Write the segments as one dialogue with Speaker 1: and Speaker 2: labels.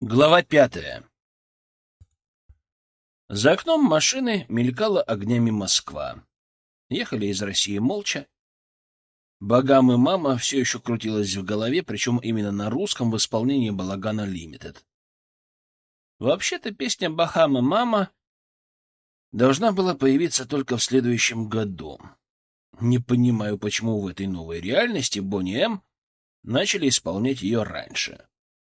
Speaker 1: Глава пятая За окном машины мелькала огнями Москва. Ехали из России молча. Богам и мама все еще крутилась в голове, причем именно на русском в исполнении Балагана Лимитед. Вообще-то песня «Бахама мама» должна была появиться только в следующем году. Не понимаю, почему в этой новой реальности Бонни М начали исполнять ее раньше.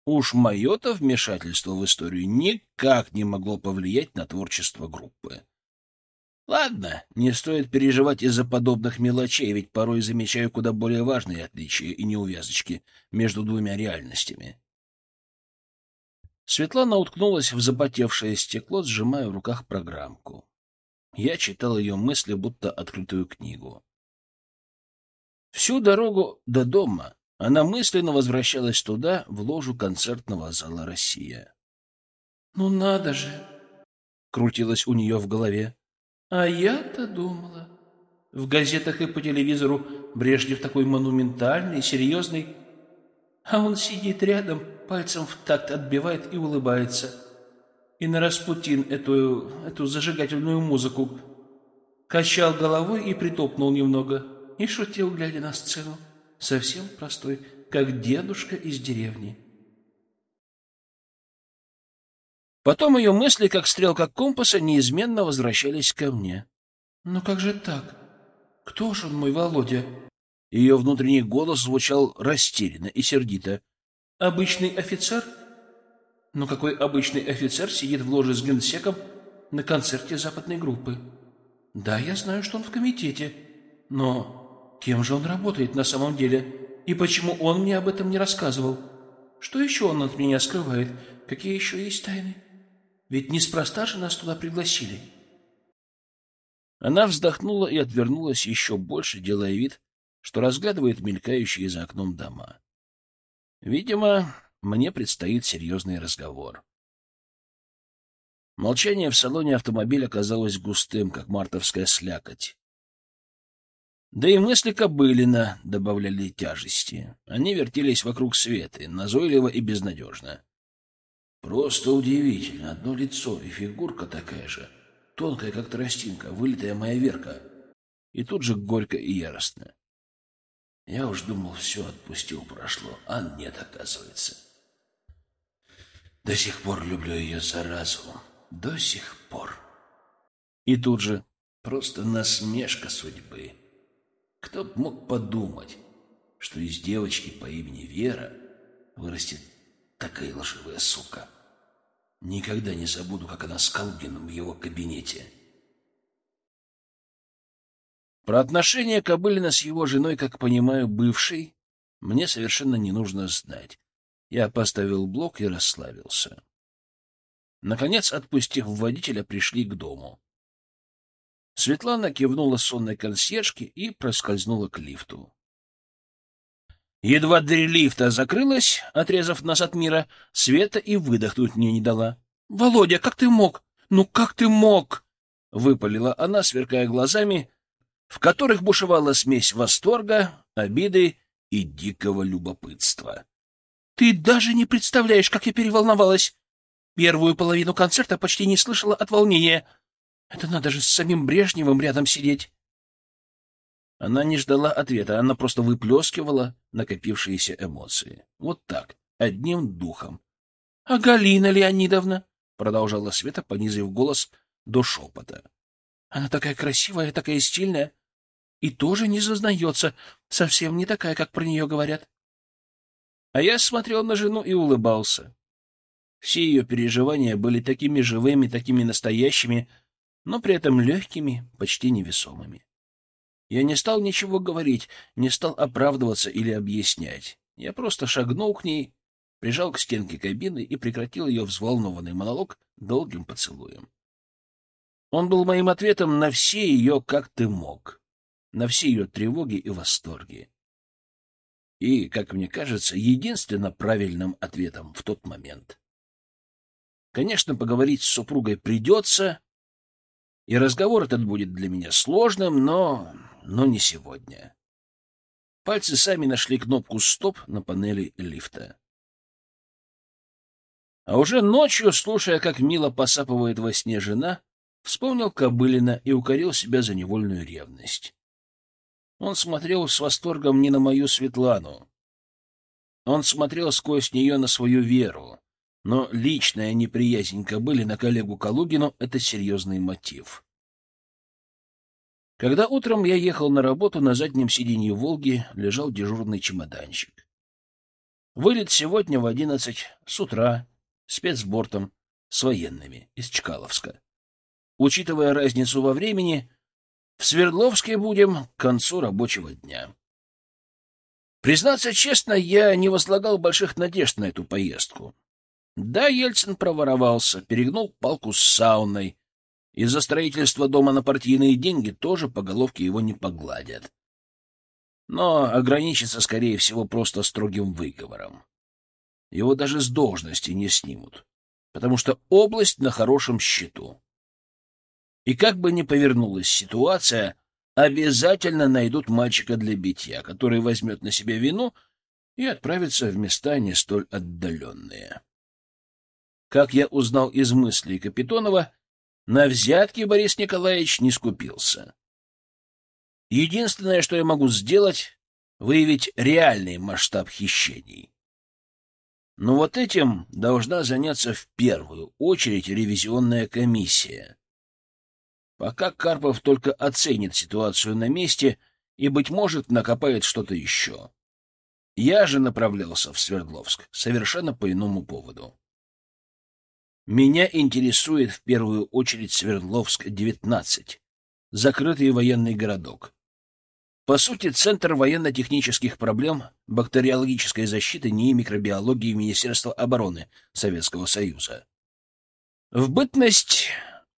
Speaker 1: Уж мое-то вмешательство в историю никак не могло повлиять на творчество группы. Ладно, не стоит переживать из-за подобных мелочей, ведь порой замечаю куда более важные отличия и неувязочки между двумя реальностями. Светлана уткнулась в запотевшее стекло, сжимая в руках программку. Я читал ее мысли, будто открытую книгу. Всю дорогу до дома она мысленно возвращалась туда, в ложу концертного зала «Россия».
Speaker 2: «Ну надо же!» — крутилось у нее в голове. «А я-то думала. В газетах и по телевизору Брежнев такой монументальный, серьезный, а он сидит рядом, пальцем в такт отбивает и улыбается. И на Распутин эту, эту зажигательную музыку качал головой и притопнул немного, и шутил, глядя на сцену совсем простой, как дедушка из деревни.
Speaker 1: Потом ее мысли, как стрелка компаса, неизменно возвращались ко мне.
Speaker 2: «Но как же так? Кто ж он мой Володя?»
Speaker 1: Ее внутренний голос звучал растерянно и сердито.
Speaker 2: «Обычный офицер? Но какой обычный офицер сидит в ложе с генсеком на концерте западной группы? Да, я знаю, что он в комитете, но Кем же он работает на самом деле? И почему он мне об этом не рассказывал? Что еще он от меня скрывает? Какие еще есть тайны? Ведь неспроста же нас туда пригласили.
Speaker 1: Она вздохнула и отвернулась еще больше, делая вид, что разглядывает мелькающие за окном дома. Видимо, мне предстоит серьезный разговор. Молчание в салоне автомобиля казалось густым, как мартовская слякоть. Да и мысли Кобылина добавляли тяжести. Они вертелись вокруг Светы, назойливо и безнадежно. Просто удивительно. Одно лицо и фигурка такая же. Тонкая, как тростинка, вылитая моя Верка. И тут же горько и яростно. Я уж думал, все отпустил, прошло. А нет, оказывается. До сих пор люблю ее заразу. До сих пор. И тут же просто насмешка судьбы. Кто б мог подумать, что из девочки по имени Вера вырастет такая лживая сука. Никогда не забуду, как она с Колбином в его кабинете. Про отношения Кобылина с его женой, как понимаю, бывшей, мне совершенно не нужно знать. Я поставил блок и расслабился. Наконец, отпустив водителя, пришли к дому. Светлана кивнула сонной консьержке и проскользнула к лифту. Едва дверь лифта закрылась, отрезав нас от мира, Света и выдохнуть мне не дала. — Володя, как ты мог? Ну как ты мог? — выпалила она, сверкая глазами, в которых бушевала смесь восторга, обиды и дикого любопытства. — Ты даже не представляешь, как я переволновалась! Первую половину концерта почти не слышала от волнения — это надо же с самим Брежневым рядом сидеть. Она не ждала ответа, она просто выплескивала накопившиеся эмоции. Вот так, одним духом. — А Галина Леонидовна? — продолжала Света, понизив голос до шепота. — Она такая красивая, такая стильная. И тоже не зазнается, совсем не такая, как про нее говорят. А я смотрел на жену и улыбался. Все ее переживания были такими живыми, такими настоящими, но при этом легкими, почти невесомыми. Я не стал ничего говорить, не стал оправдываться или объяснять. Я просто шагнул к ней, прижал к стенке кабины и прекратил ее взволнованный монолог долгим поцелуем. Он был моим ответом на все ее «как ты мог», на все ее тревоги и восторги. И, как мне кажется, единственно правильным ответом в тот момент. Конечно, поговорить с супругой придется, и разговор этот будет для меня сложным, но... но не сегодня. Пальцы сами нашли кнопку «Стоп» на панели лифта. А уже ночью, слушая, как мило посапывает во сне жена, вспомнил Кобылина и укорил себя за невольную ревность. Он смотрел с восторгом не на мою Светлану. Он смотрел сквозь нее на свою веру. Но личная неприязнь Кобылина коллегу Калугину — это серьезный мотив. Когда утром я ехал на работу, на заднем сиденье «Волги» лежал дежурный чемоданчик. Вылет сегодня в одиннадцать с утра, спецбортом, с военными, из Чкаловска. Учитывая разницу во времени, в Свердловске будем к концу рабочего дня. Признаться честно, я не возлагал больших надежд на эту поездку. Да, Ельцин проворовался, перегнул палку с сауной. Из-за строительства дома на партийные деньги тоже по головке его не погладят. Но ограничится, скорее всего, просто строгим выговором. Его даже с должности не снимут, потому что область на хорошем счету. И как бы ни повернулась ситуация, обязательно найдут мальчика для битья, который возьмет на себя вину и отправится в места не столь отдаленные. Как я узнал из мыслей Капитонова, на взятки Борис Николаевич не скупился. Единственное, что я могу сделать, выявить реальный масштаб хищений. Но вот этим должна заняться в первую очередь ревизионная комиссия. Пока Карпов только оценит ситуацию на месте и, быть может, накопает что-то еще. Я же направлялся в Свердловск совершенно по иному поводу. Меня интересует в первую очередь Свердловск-19, закрытый военный городок. По сути, Центр военно-технических проблем бактериологической защиты НИИ микробиологии Министерства обороны Советского Союза. В бытность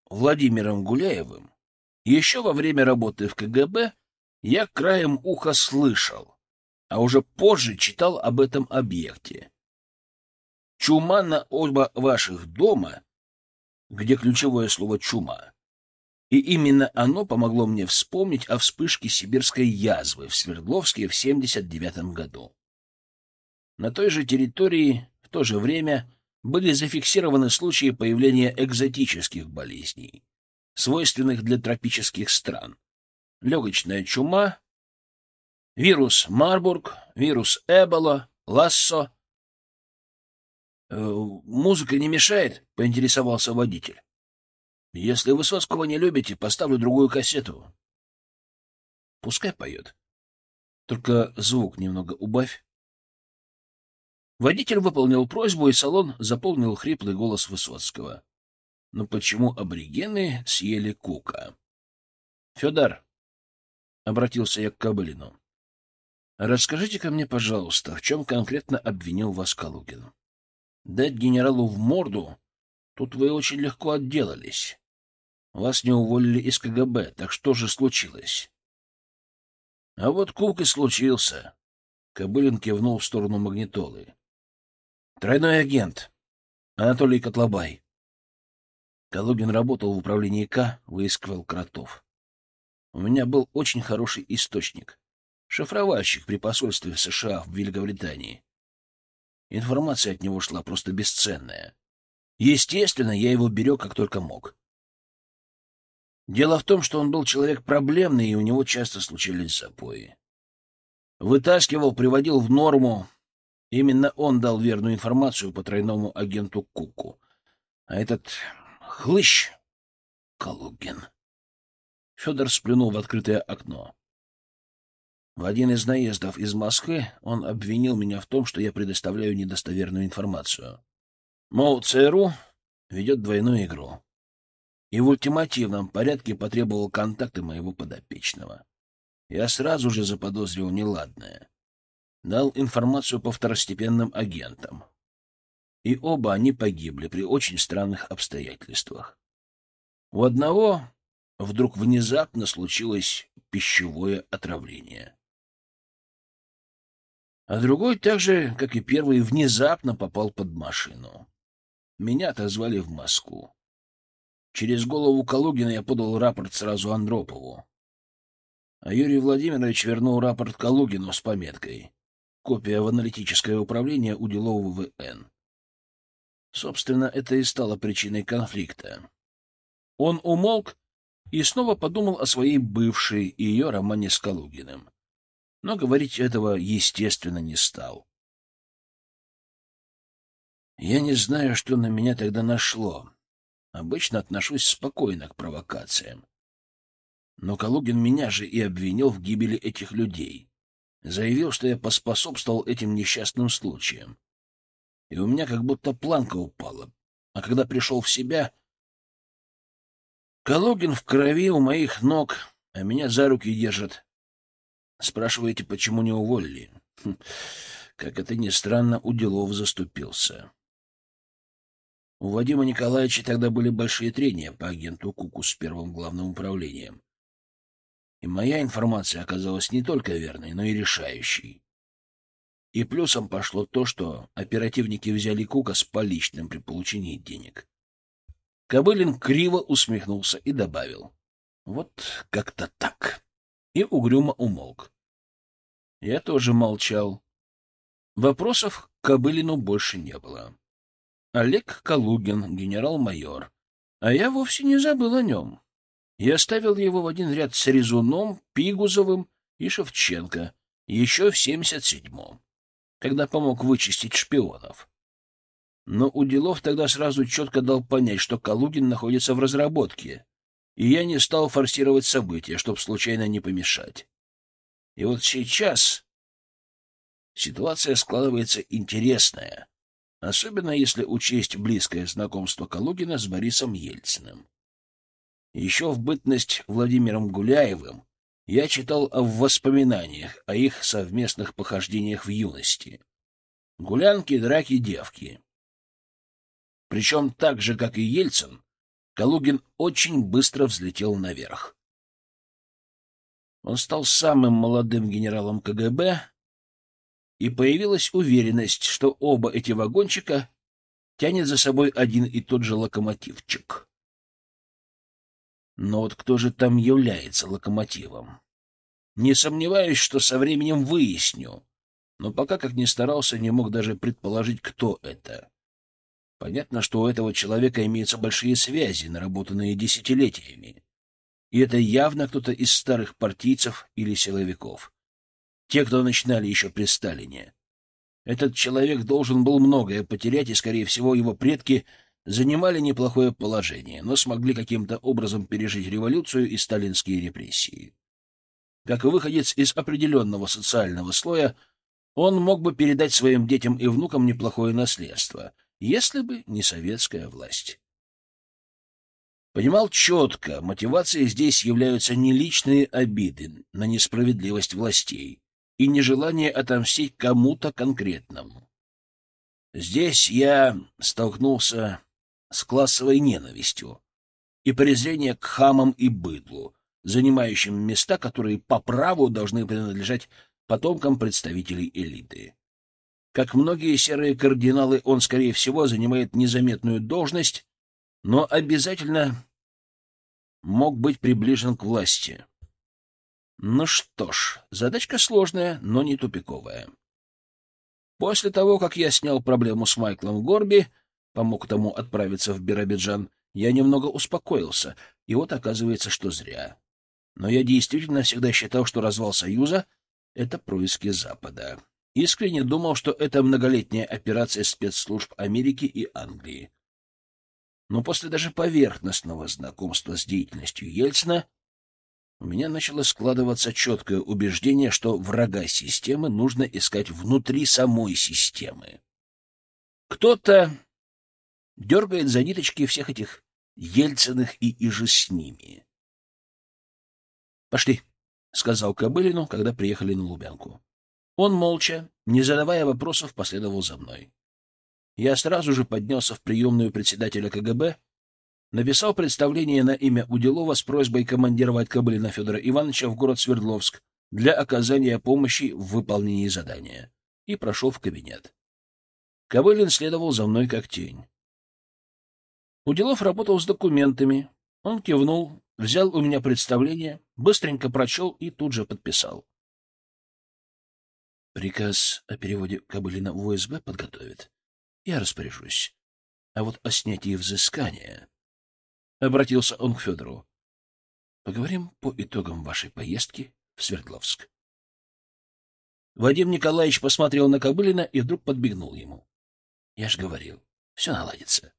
Speaker 1: Владимиром Гуляевым, еще во время работы в КГБ я краем уха слышал, а уже позже читал об этом объекте. Чума на оба ваших дома, где ключевое слово «чума», и именно оно помогло мне вспомнить о вспышке сибирской язвы в Свердловске в 79 году. На той же территории в то же время были зафиксированы случаи появления экзотических болезней, свойственных для тропических стран. Легочная чума, вирус Марбург, вирус Эбола, Лассо. «Э, «Музыка не мешает?» — поинтересовался водитель. «Если Высоцкого не любите, поставлю другую кассету». «Пускай поет. Только звук немного убавь». Водитель выполнил просьбу, и салон заполнил хриплый голос Высоцкого. Но почему аборигены съели кука? — Федор, — обратился я к Кобылину, — расскажите-ка мне, пожалуйста, в чем конкретно обвинил вас Калугин? Дать генералу в морду? Тут вы очень легко отделались. Вас не уволили из КГБ, так что же случилось? — А вот кук и случился. Кобылин кивнул в сторону магнитолы. Тройной агент. Анатолий Котлобай. Калугин работал в управлении К, выискивал кротов. У меня был очень хороший источник. Шифровальщик при посольстве США в Великобритании. Информация от него шла просто бесценная. Естественно, я его берег как только мог. Дело в том, что он был человек проблемный, и у него часто случались запои. Вытаскивал, приводил в норму, Именно он дал верную информацию по тройному агенту Куку. А этот хлыщ — Калугин. Федор сплюнул в открытое окно. В один из наездов из Москвы он обвинил меня в том, что я предоставляю недостоверную информацию. Мол, ЦРУ ведет двойную игру. И в ультимативном порядке потребовал контакты моего подопечного. Я сразу же заподозрил неладное дал информацию по второстепенным агентам. И оба они погибли при очень странных обстоятельствах. У одного вдруг внезапно случилось пищевое отравление. А другой так же, как и первый, внезапно попал под машину. Меня отозвали в Москву. Через голову Калугина я подал рапорт сразу Андропову. А Юрий Владимирович вернул рапорт Калугину с пометкой Копия в аналитическое управление уделов ВН. Собственно, это и стало причиной конфликта. Он умолк и снова подумал о своей бывшей и ее романе с Калугиным. Но говорить этого, естественно, не стал. Я не знаю, что на меня тогда нашло. Обычно отношусь спокойно к провокациям. Но Калугин меня же и обвинил в гибели этих людей. Заявил, что я поспособствовал этим несчастным случаям. И у меня как будто планка упала. А когда пришел в себя, Калугин в крови у моих ног, а меня за руки держат. Спрашиваете, почему не уволили? Хм, как это ни странно, у делов заступился. У Вадима Николаевича тогда были большие трения по агенту Куку с первым главным управлением. И моя информация оказалась не только верной, но и решающей. И плюсом пошло то, что оперативники взяли Кука с поличным при получении денег. Кобылин криво усмехнулся и добавил. Вот как-то так. И угрюмо умолк. Я тоже молчал. Вопросов к Кобылину больше не было. Олег Калугин, генерал-майор. А я вовсе не забыл о нем. Я ставил его в один ряд с Резуном, Пигузовым и Шевченко, еще в 77-м, когда помог вычистить шпионов. Но Уделов тогда сразу четко дал понять, что Калугин находится в разработке, и я не стал форсировать события, чтобы случайно не помешать. И вот сейчас ситуация складывается интересная особенно если учесть близкое знакомство Калугина с Борисом Ельциным. Еще в бытность Владимиром Гуляевым я читал в воспоминаниях о их совместных похождениях в юности. Гулянки, драки, девки. Причем так же, как и Ельцин, Калугин очень быстро взлетел наверх. Он стал самым молодым генералом КГБ, и появилась уверенность, что оба эти вагончика тянет за собой один и тот же локомотивчик. Но вот кто же там является локомотивом? Не сомневаюсь, что со временем выясню, но пока, как ни старался, не мог даже предположить, кто это. Понятно, что у этого человека имеются большие связи, наработанные десятилетиями. И это явно кто-то из старых партийцев или силовиков. Те, кто начинали еще при Сталине. Этот человек должен был многое потерять, и, скорее всего, его предки занимали неплохое положение, но смогли каким-то образом пережить революцию и сталинские репрессии. Как выходец из определенного социального слоя, он мог бы передать своим детям и внукам неплохое наследство, если бы не советская власть. Понимал четко, мотивацией здесь являются не личные обиды на несправедливость властей, и нежелание отомстить кому-то конкретному. Здесь я столкнулся с классовой ненавистью и презрением к хамам и быдлу, занимающим места, которые по праву должны принадлежать потомкам представителей элиты. Как многие серые кардиналы, он, скорее всего, занимает незаметную должность, но обязательно мог быть приближен к власти. Ну что ж, задачка сложная, но не тупиковая. После того, как я снял проблему с Майклом Горби, помог тому отправиться в Биробиджан, я немного успокоился, и вот оказывается, что зря. Но я действительно всегда считал, что развал Союза — это происки Запада. Искренне думал, что это многолетняя операция спецслужб Америки и Англии. Но после даже поверхностного знакомства с деятельностью Ельцина у меня начало складываться четкое убеждение, что врага системы нужно искать внутри самой системы. Кто-то дергает за ниточки всех этих Ельциных и иже с ними. «Пошли», — сказал Кобылину, когда приехали на Лубянку. Он молча, не задавая вопросов, последовал за мной. Я сразу же поднялся в приемную председателя КГБ написал представление на имя Уделова с просьбой командировать Кобылина Федора Ивановича в город Свердловск для оказания помощи в выполнении задания и прошел в кабинет. Кобылин следовал за мной как тень. Уделов работал с документами. Он кивнул, взял у меня представление, быстренько прочел и тут же подписал. Приказ о переводе Кобылина в УСБ подготовит. Я распоряжусь. А вот о снятии взыскания... Обратился он к Федору. Поговорим по итогам вашей поездки в Свердловск. Вадим Николаевич посмотрел на Кобылина и вдруг подбегнул ему. Я ж говорил, все наладится.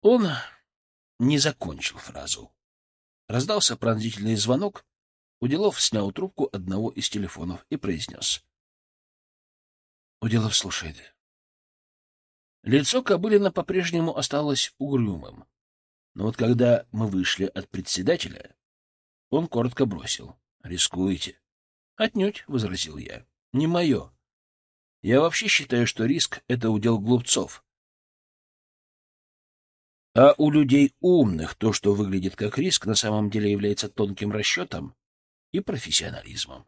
Speaker 1: Он не закончил фразу. Раздался пронзительный звонок. Уделов снял трубку одного из телефонов и произнес. Уделов слушает. Лицо Кобылина по-прежнему осталось угрюмым. Но вот когда мы вышли от председателя, он коротко бросил. — Рискуете? — Отнюдь, — возразил я. — Не мое. Я вообще считаю, что риск — это удел глупцов. А у людей умных то, что выглядит как риск, на самом деле является тонким расчетом и профессионализмом.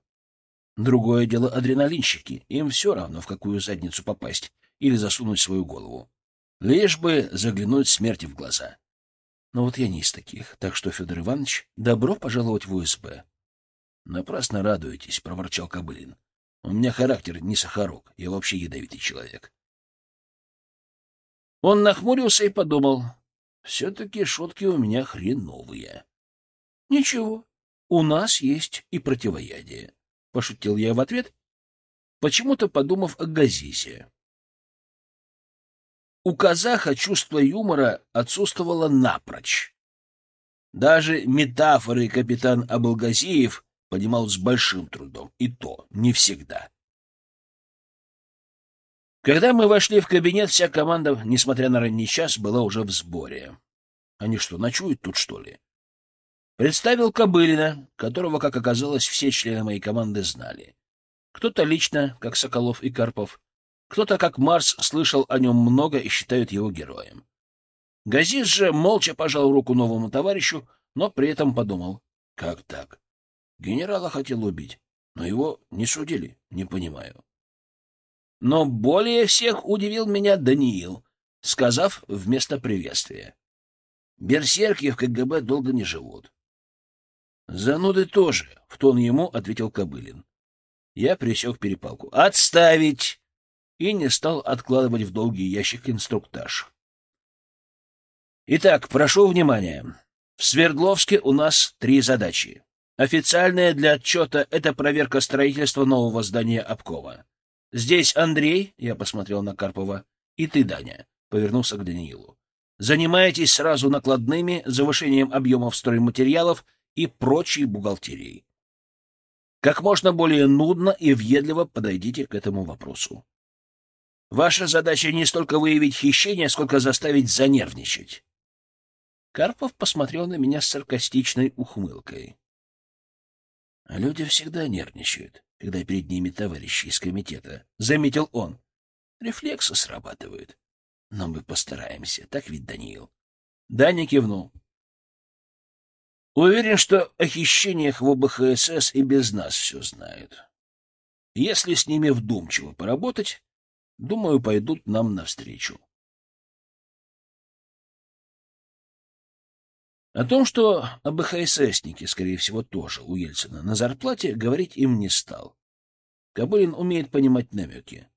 Speaker 1: Другое дело адреналинщики. Им все равно, в какую задницу попасть или засунуть свою голову. Лишь бы заглянуть смерти в глаза. Но вот я не из таких, так что, Федор Иванович, добро пожаловать в УСБ. — Напрасно радуетесь, — проворчал Кобылин. — У меня характер не сахарок, я вообще ядовитый человек. Он нахмурился и подумал, все-таки шутки у меня хреновые. — Ничего, у нас есть и противоядие, — пошутил я в ответ, почему-то подумав о Газизе. У казаха чувство юмора отсутствовало напрочь. Даже метафоры капитан Абылгазиев понимал с большим трудом, и то не всегда. Когда мы вошли в кабинет, вся команда, несмотря на ранний час, была уже в сборе. Они что, ночуют тут, что ли? Представил Кобылина, которого, как оказалось, все члены моей команды знали. Кто-то лично, как Соколов и Карпов, кто-то, как Марс, слышал о нем много и считают его героем. Газиз же молча пожал руку новому товарищу, но при этом подумал, как так? Генерала хотел убить, но его не судили, не понимаю. Но более всех удивил меня Даниил, сказав вместо приветствия. Берсерки в КГБ долго не живут. Зануды тоже, — в тон ему ответил Кобылин. Я пресек перепалку. «Отставить!» и не стал откладывать в долгий ящик инструктаж. Итак, прошу внимания. В Свердловске у нас три задачи. Официальная для отчета — это проверка строительства нового здания обкома. Здесь Андрей, я посмотрел на Карпова, и ты, Даня, повернулся к Даниилу. Занимаетесь сразу накладными, завышением объемов стройматериалов и прочей бухгалтерией. Как можно более нудно и въедливо подойдите к этому вопросу. Ваша задача не столько выявить хищение, сколько заставить занервничать. Карпов посмотрел на меня с саркастичной ухмылкой. А люди всегда нервничают, когда перед ними товарищи из комитета, — заметил он. Рефлексы срабатывают. Но мы постараемся, так ведь, Даниил? Даня кивнул. Уверен, что о хищениях в ОБХСС и без нас все знают. Если с ними вдумчиво поработать, Думаю, пойдут нам навстречу. О том, что АБХССники, скорее всего, тоже у Ельцина на зарплате, говорить им не стал. Кобылин умеет понимать намеки.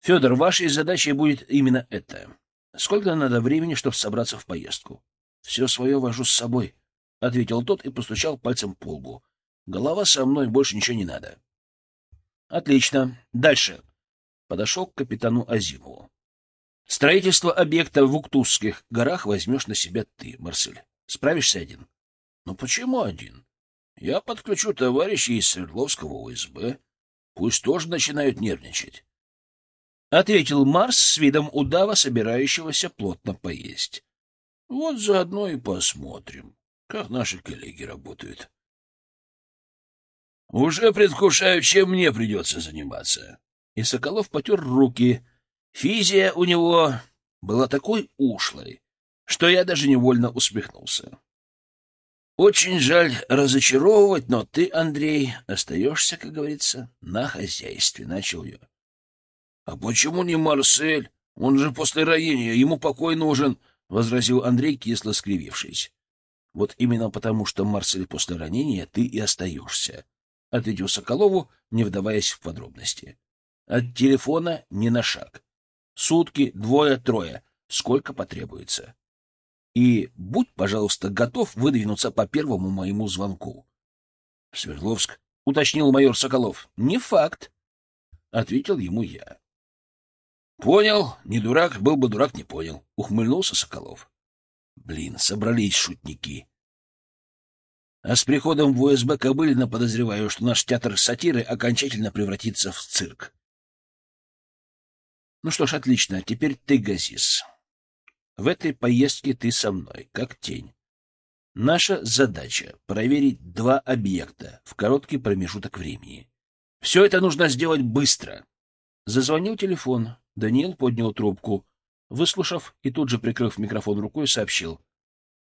Speaker 1: Федор, вашей задачей будет именно это. Сколько надо времени, чтобы собраться в поездку? Все свое вожу с собой, — ответил тот и постучал пальцем по лбу. Голова со мной, больше ничего не надо. Отлично. Дальше подошел к капитану Азимову. Строительство объекта в Уктузских горах возьмешь на себя ты, Марсель. Справишься один? Ну почему один? Я подключу товарищей из Свердловского УСБ. Пусть тоже начинают нервничать. Ответил Марс с видом удава, собирающегося плотно поесть. Вот заодно и посмотрим, как наши коллеги работают. Уже предвкушаю, чем мне придется заниматься и Соколов потер руки. Физия у него была такой ушлой, что я даже невольно усмехнулся. Очень жаль разочаровывать, но ты, Андрей, остаешься, как говорится, на хозяйстве, — начал я. — А почему не Марсель? Он же после ранения, ему покой нужен, — возразил Андрей, кисло скривившись. — Вот именно потому, что Марсель после ранения, ты и остаешься, — ответил Соколову, не вдаваясь в подробности. От телефона ни на шаг. Сутки, двое, трое. Сколько потребуется. И будь, пожалуйста, готов выдвинуться по первому моему звонку. — Свердловск, — уточнил майор Соколов. — Не факт, — ответил ему я. — Понял, не дурак, был бы дурак, не понял, — ухмыльнулся Соколов. — Блин, собрались шутники. А с приходом в УСБ Кобылина подозреваю, что наш театр сатиры окончательно превратится в цирк. Ну что ж, отлично, теперь ты, Газис. В этой поездке ты со мной, как тень. Наша задача — проверить два объекта в короткий промежуток времени. Все это нужно сделать быстро. Зазвонил телефон. Даниил поднял трубку. Выслушав и тут же прикрыв микрофон рукой, сообщил.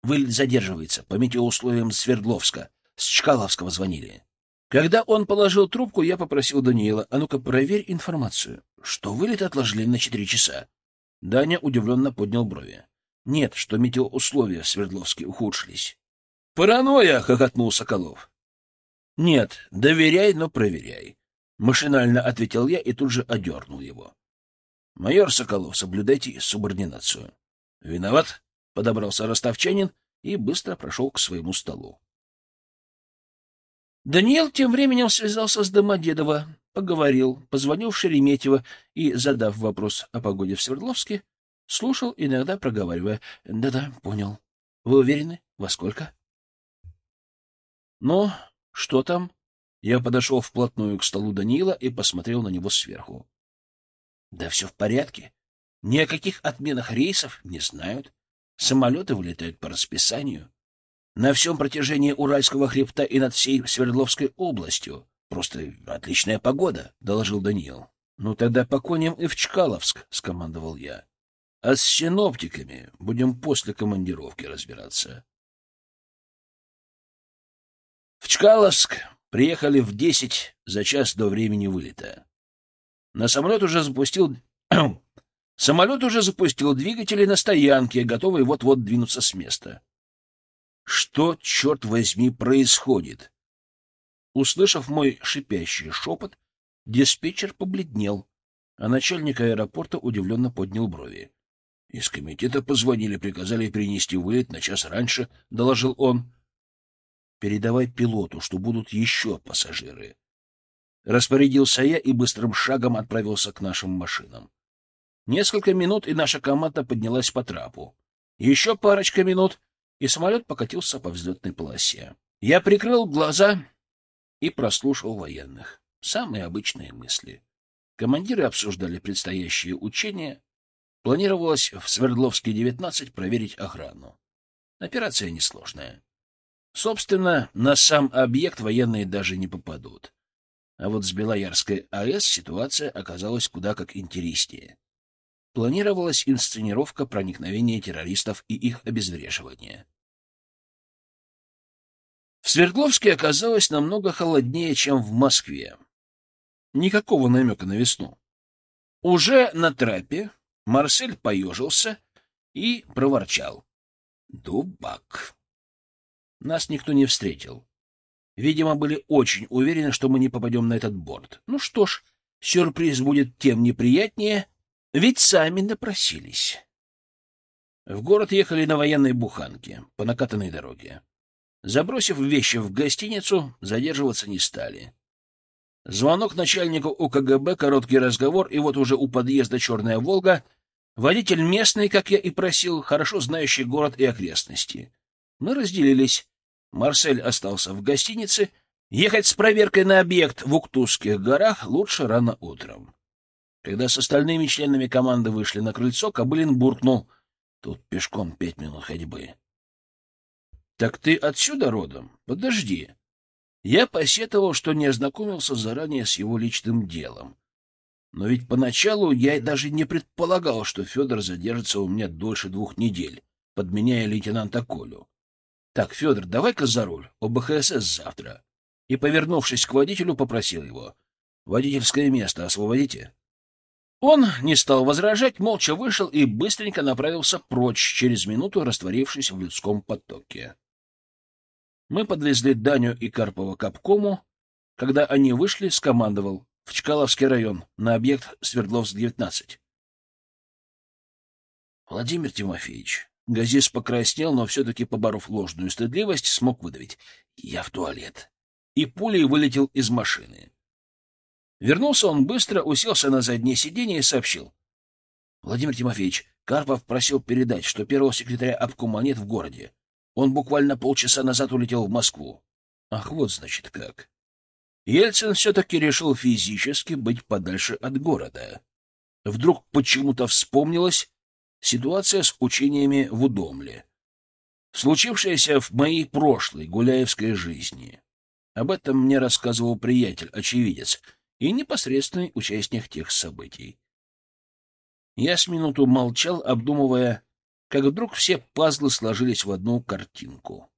Speaker 1: Вылет задерживается по метеоусловиям Свердловска. С Чкаловского звонили. Когда он положил трубку, я попросил Даниила, а ну-ка проверь информацию. Что вылет отложили на четыре часа. Даня удивленно поднял брови. Нет, что метеоусловия в Свердловске ухудшились. «Паранойя!» — хохотнул Соколов. «Нет, доверяй, но проверяй», — машинально ответил я и тут же одернул его. «Майор Соколов, соблюдайте субординацию». «Виноват?» — подобрался ростовчанин и быстро прошел к своему столу. Даниил тем временем связался с Домодедово, поговорил, позвонил в Шереметьево и, задав вопрос о погоде в Свердловске, слушал, иногда проговаривая. «Да-да, понял. Вы уверены? Во сколько?» «Ну, что там?» Я подошел вплотную к столу Даниила и посмотрел на него сверху. «Да все в порядке. Ни о каких отменах рейсов не знают. Самолеты вылетают по расписанию. На всем протяжении Уральского хребта и над всей Свердловской областью. Просто отличная погода», — доложил Даниил. «Ну тогда поконим и в Чкаловск», — скомандовал я. «А с синоптиками будем после командировки разбираться». В Чкаловск приехали в десять за час до времени вылета. На самолет уже запустил... самолет уже запустил двигатели на стоянке, готовые вот-вот двинуться с места. Что, черт возьми, происходит? Услышав мой шипящий шепот, диспетчер побледнел, а начальник аэропорта удивленно поднял брови. — Из комитета позвонили, приказали принести вылет на час раньше, — доложил он. Передавай пилоту, что будут еще пассажиры. Распорядился я и быстрым шагом отправился к нашим машинам. Несколько минут, и наша команда поднялась по трапу. Еще парочка минут, и самолет покатился по взлетной полосе. Я прикрыл глаза и прослушал военных. Самые обычные мысли. Командиры обсуждали предстоящие учения. Планировалось в Свердловске-19 проверить охрану. Операция несложная. Собственно, на сам объект военные даже не попадут. А вот с Белоярской АЭС ситуация оказалась куда как интереснее. Планировалась инсценировка проникновения террористов и их обезвреживания. В Свердловске оказалось намного холоднее, чем в Москве. Никакого намека на весну. Уже на трапе Марсель поежился и проворчал. «Дубак». Нас никто не встретил. Видимо, были очень уверены, что мы не попадем на этот борт. Ну что ж, сюрприз будет тем неприятнее, ведь сами напросились. В город ехали на военной буханке по накатанной дороге. Забросив вещи в гостиницу, задерживаться не стали. Звонок начальнику УКГБ, короткий разговор, и вот уже у подъезда «Черная Волга» водитель местный, как я и просил, хорошо знающий город и окрестности. Мы разделились. Марсель остался в гостинице. Ехать с проверкой на объект в Уктузских горах лучше рано утром. Когда с остальными членами команды вышли на крыльцо, Кобылин буркнул. Тут пешком пять минут ходьбы. — Так ты отсюда родом? Подожди. Я посетовал, что не ознакомился заранее с его личным делом. Но ведь поначалу я даже не предполагал, что Федор задержится у меня дольше двух недель, подменяя лейтенанта Колю. Так, Федор, давай-ка за руль, ОБХСС завтра. И, повернувшись к водителю, попросил его. Водительское место освободите. Он не стал возражать, молча вышел и быстренько направился прочь, через минуту растворившись в людском потоке. Мы подвезли Даню и Карпова к обкому. Когда они вышли, скомандовал в Чкаловский район на объект Свердловск-19. Владимир Тимофеевич, Газис покраснел, но все-таки, поборов ложную стыдливость, смог выдавить. Я в туалет. И пулей вылетел из машины. Вернулся он быстро, уселся на заднее сиденье и сообщил. Владимир Тимофеевич, Карпов просил передать, что первого секретаря обкома нет в городе. Он буквально полчаса назад улетел в Москву. Ах, вот значит как. Ельцин все-таки решил физически быть подальше от города. Вдруг почему-то вспомнилась ситуация с учениями в Удомле, случившаяся в моей прошлой гуляевской жизни. Об этом мне рассказывал приятель-очевидец и непосредственный участник тех событий. Я с минуту молчал, обдумывая, как вдруг все пазлы сложились в одну картинку.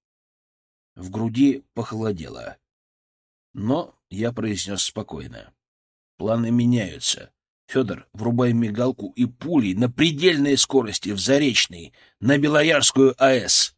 Speaker 1: В груди похолодело. Но я произнес спокойно. Планы меняются. Федор, врубай мигалку и пули на предельной скорости в Заречный, на Белоярскую АЭС.